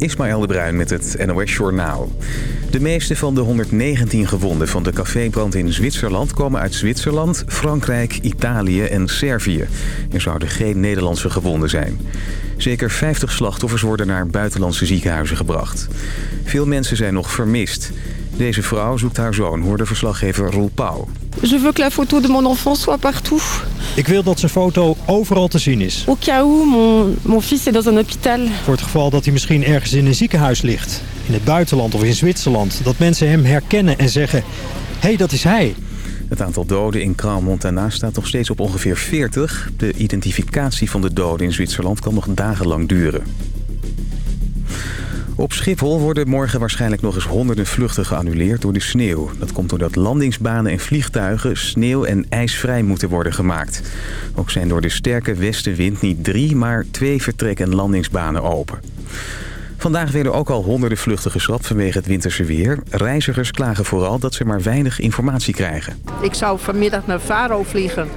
Ismaël de Bruin met het NOS Journaal. De meeste van de 119 gewonden van de cafébrand in Zwitserland... komen uit Zwitserland, Frankrijk, Italië en Servië. Er zouden geen Nederlandse gewonden zijn. Zeker 50 slachtoffers worden naar buitenlandse ziekenhuizen gebracht. Veel mensen zijn nog vermist. Deze vrouw zoekt haar zoon, hoorde verslaggever Roel Pauw. Je veux que la photo de mon enfant soit partout. Ik wil dat zijn foto overal te zien is. Au cas où mon, mon fils est dans un hôpital. Voor het geval dat hij misschien ergens in een ziekenhuis ligt. In het buitenland of in Zwitserland. Dat mensen hem herkennen en zeggen... Hé, hey, dat is hij. Het aantal doden in Crans-Montana staat nog steeds op ongeveer 40. De identificatie van de doden in Zwitserland kan nog dagenlang duren. Op Schiphol worden morgen waarschijnlijk nog eens honderden vluchten geannuleerd door de sneeuw. Dat komt doordat landingsbanen en vliegtuigen sneeuw- en ijsvrij moeten worden gemaakt. Ook zijn door de sterke westenwind niet drie, maar twee vertrek- en landingsbanen open. Vandaag werden ook al honderden vluchten geschrapt vanwege het winterse weer. Reizigers klagen vooral dat ze maar weinig informatie krijgen. Ik zou vanmiddag naar Faro vliegen.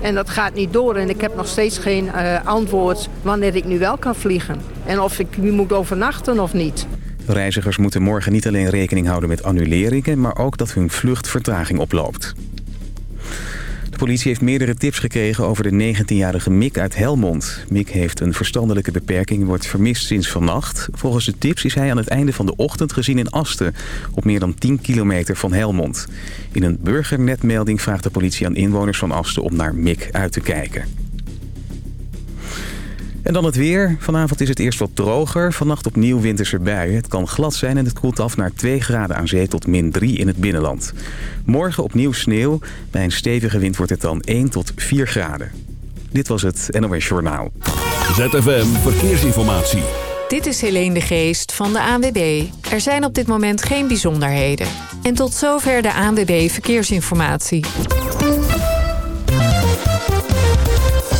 En dat gaat niet door en ik heb nog steeds geen uh, antwoord wanneer ik nu wel kan vliegen. En of ik nu moet overnachten of niet. Reizigers moeten morgen niet alleen rekening houden met annuleringen... maar ook dat hun vlucht vertraging oploopt. De politie heeft meerdere tips gekregen over de 19-jarige Mick uit Helmond. Mick heeft een verstandelijke beperking en wordt vermist sinds vannacht. Volgens de tips is hij aan het einde van de ochtend gezien in Asten... op meer dan 10 kilometer van Helmond. In een burgernetmelding vraagt de politie aan inwoners van Asten om naar Mick uit te kijken. En dan het weer. Vanavond is het eerst wat droger. Vannacht opnieuw winterse buien. Het kan glad zijn en het koelt af naar 2 graden aan zee tot min 3 in het binnenland. Morgen opnieuw sneeuw. Bij een stevige wind wordt het dan 1 tot 4 graden. Dit was het NOS Journaal. ZFM Verkeersinformatie. Dit is Helene de Geest van de ANWB. Er zijn op dit moment geen bijzonderheden. En tot zover de ANWB Verkeersinformatie.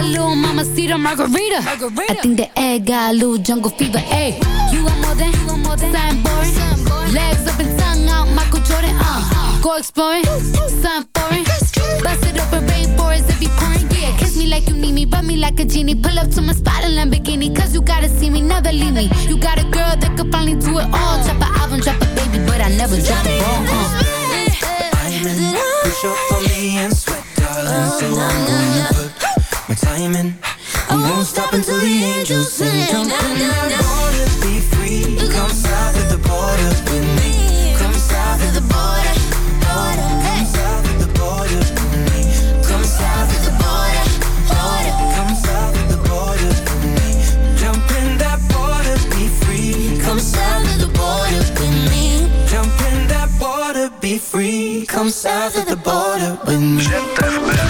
he want the little mama cedar margarita. I think the egg got a little jungle fever. Hey, you want more than, you want more than something boring. Legs up and tongue out, Michael Jordan. Uh, go exploring, something foreign. Bust it open, rainforest if you pouring. Yeah, kiss me like you need me, rub me like a genie. Pull up to my spot in Lamborghini, cause you gotta see me, never leave me. You got a girl that could finally do it all. Drop an album, drop a baby, but I never drop the ball. Uh. Diamond, push up on me and sweat, darling. So I'm gonna put my time in. I won't stop until the angels sing. Jump in that water, be free. Come south of the border with me. Come south of the border, border. Come south of the border with me. Come south of the border, border. Come south of the border with me. Jump in that water, be free. Come south of the border with me. Jump in that water, be free. Come south of the border with me.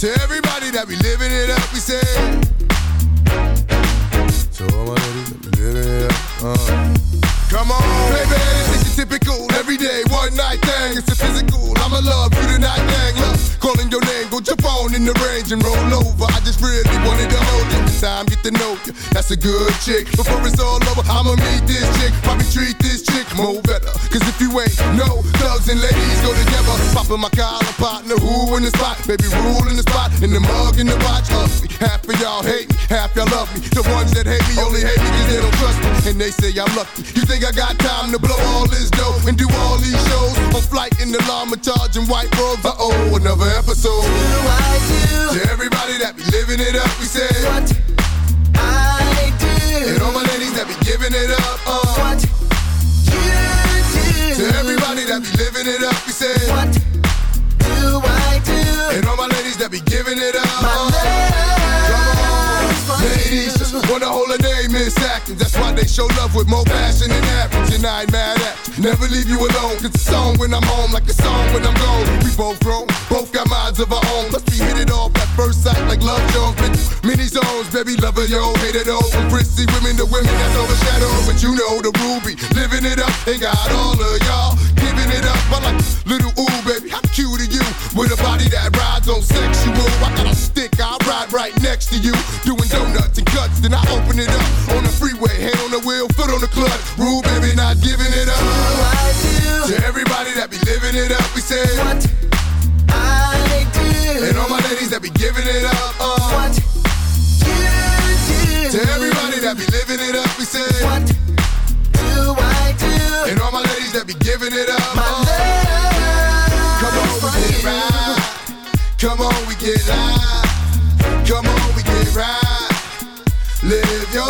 To everybody that be living it up, we say. So all my ladies that be living it up, uh. Come on, baby, typical everyday one night thing. It's a physical. I'ma love you tonight, dang. Love calling your name, go jump on in the range and roll over. I just really wanted to hold you. Time, get to know you. That's a good chick. Before it's all over, I'ma meet this chick. Probably treat this chick more better. Cause if you ain't no thugs and ladies go together. Popping my collar, partner, who in the spot? Baby, rule in the spot, in the mug, in the watch. Ugly. Half of y'all hate me, half y'all love me. The ones that hate me only hate me cause they don't trust me. And they say I'm lucky. You think I got time to blow all this and do all these shows? On flight in the llama charging white robes. Uh oh, another episode. To everybody that be living it up, we say. What I do. And all my ladies that be giving it up. Uh. What you do. To everybody that be living it up, we say. What do I do? And all my ladies that be giving it up. My Ladies, hold a name in acting. That's why they show love with more passion than average. And I ain't mad at you. Never leave you alone. Cause song when I'm home, like a song when I'm gone. We both grown, both got minds of our own. Plus we hit it off at first sight like love Jones. Many zones, baby lover, yo, hate it all. From prissy women to women that's overshadowed. But you know the ruby, living it up. Ain't got all of y'all giving it up. I like little ooh, baby, how cute are you? With a body that rides on sexual. I got a stick, I ride right next to you. Doing donuts and cuts, then I open it up on the freeway, hand on the wheel, foot on the clutch. Rule, baby, not giving it up. To everybody that be living it up, we say what I do. And all my ladies that be giving it up. Uh, what you do. To everybody that be living it up, we say what do I do? And all my ladies that be giving it up. My uh, come on, we get right. Come on, we get live. Right. Live your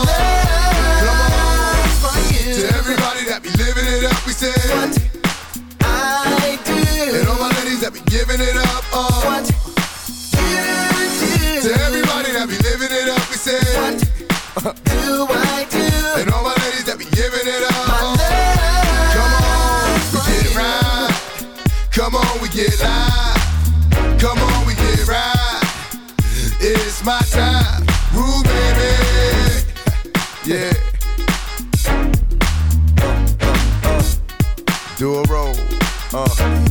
it say what I do. And all my ladies that be giving it up. Uh, what you do. To everybody that be living it up, we say what do I do? And all my ladies that be giving it up. Uh, come on, we get right. Come on, we get live. Do a roll. Uh.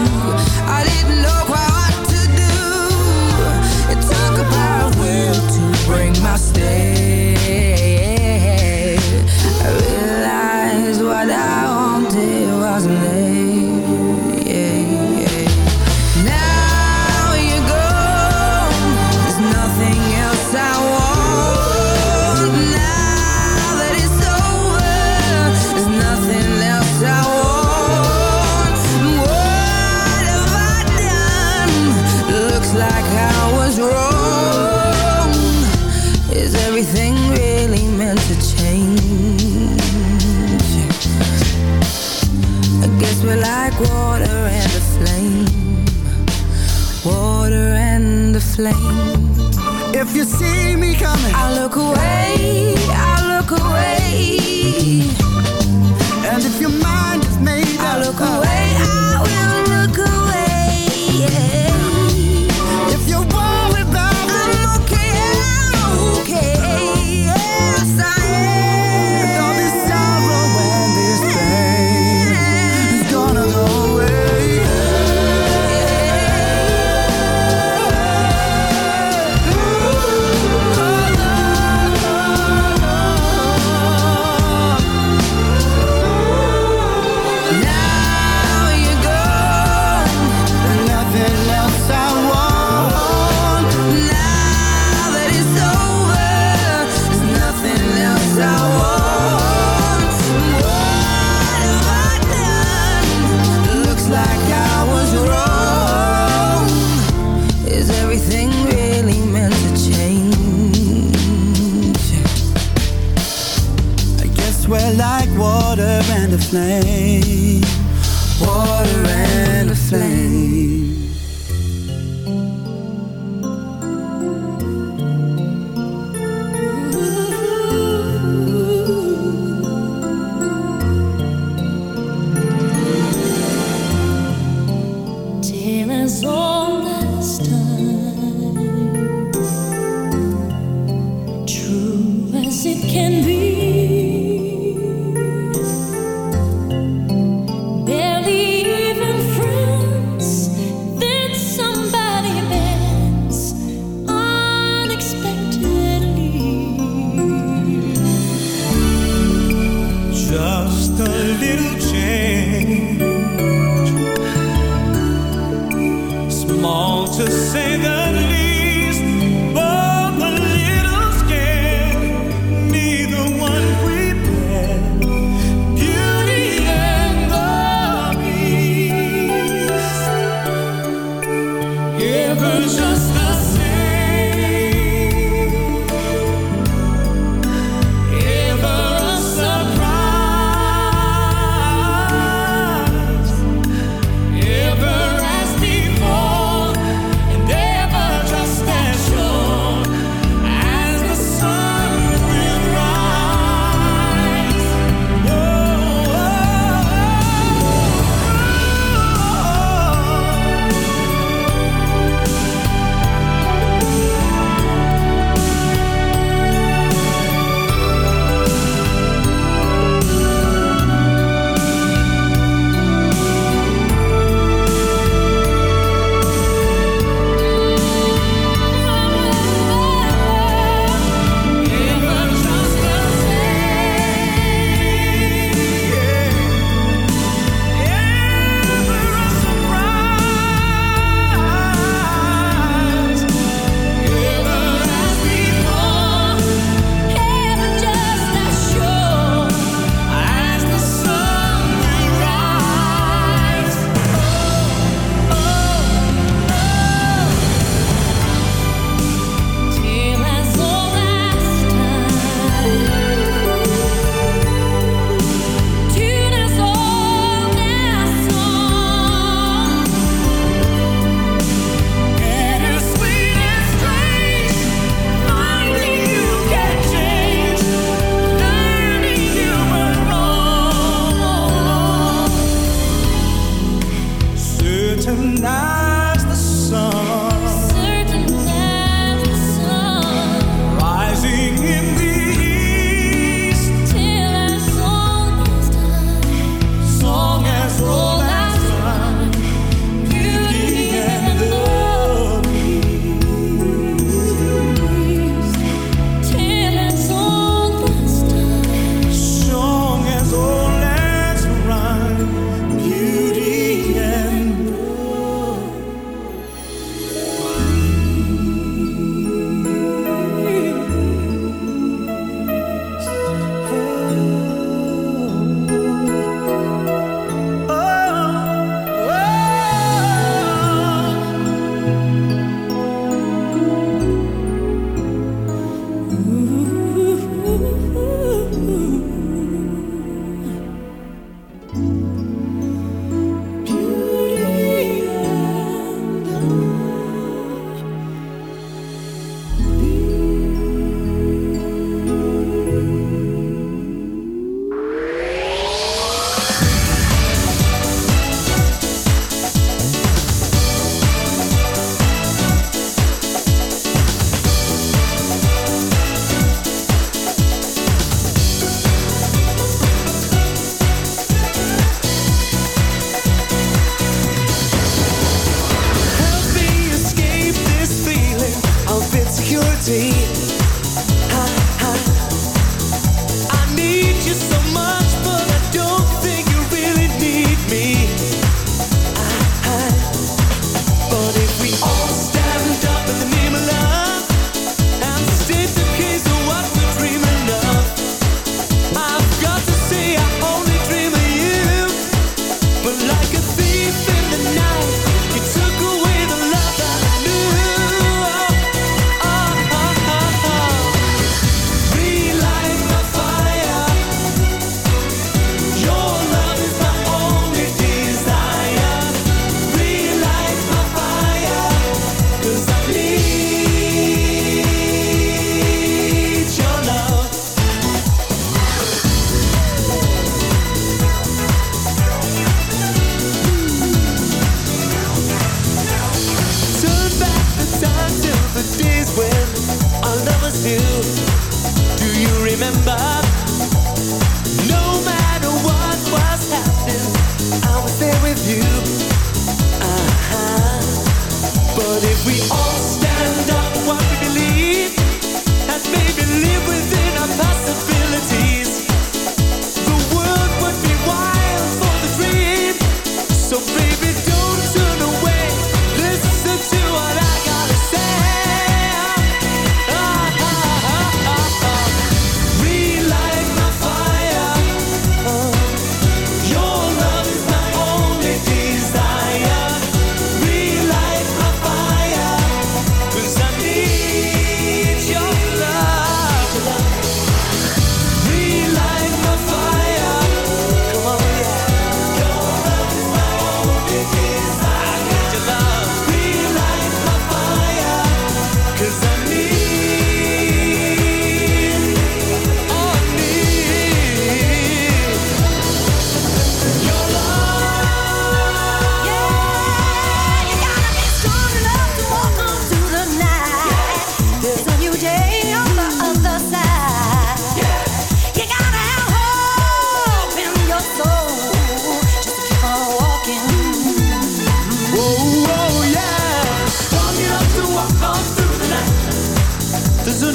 Bring my stay. water and the flame. Water and the flame. If you see me coming i look away.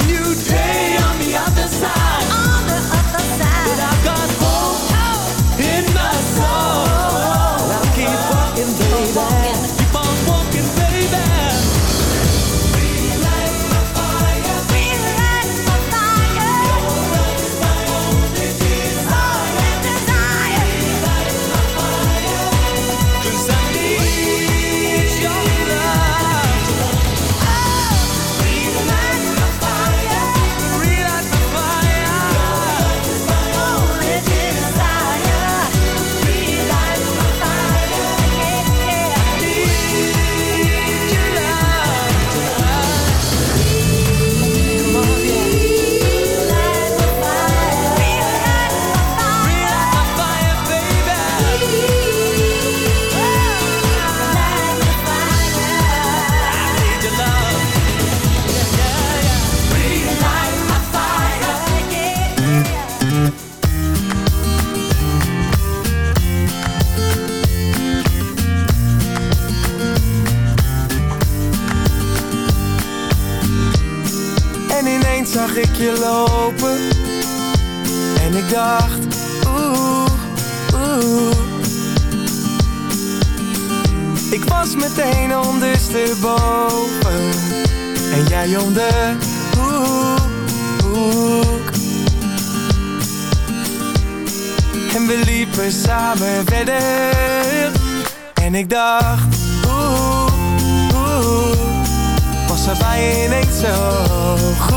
new day on the other side. Je lopen. En ik dacht, oeh, oeh. Ik was meteen ondersteboven. En jij om de hoek, En we liepen samen verder. En ik dacht, oeh, oeh. Was er bij ineens zo goed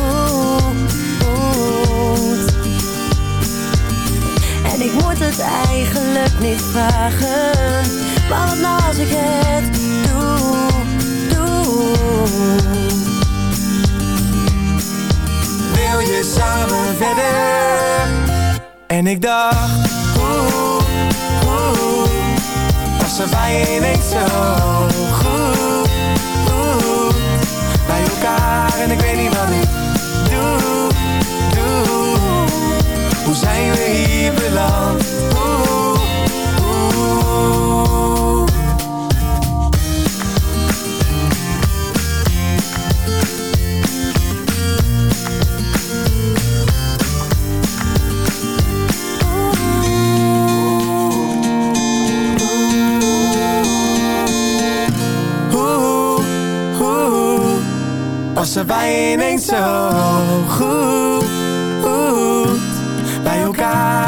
het eigenlijk niet vragen. Maar wat nou als ik het doe, doe. Wil je samen verder? En ik dacht, oeh, oeh Was er bij je ineens zo goed, goed Bij elkaar en ik weet niet wat ik Hoe zijn we hier beland? Was er bij ineens zo goed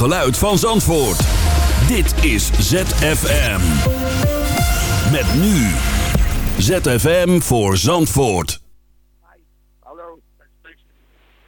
Geluid van Zandvoort. Dit is ZFM. Met nu. ZFM voor Zandvoort.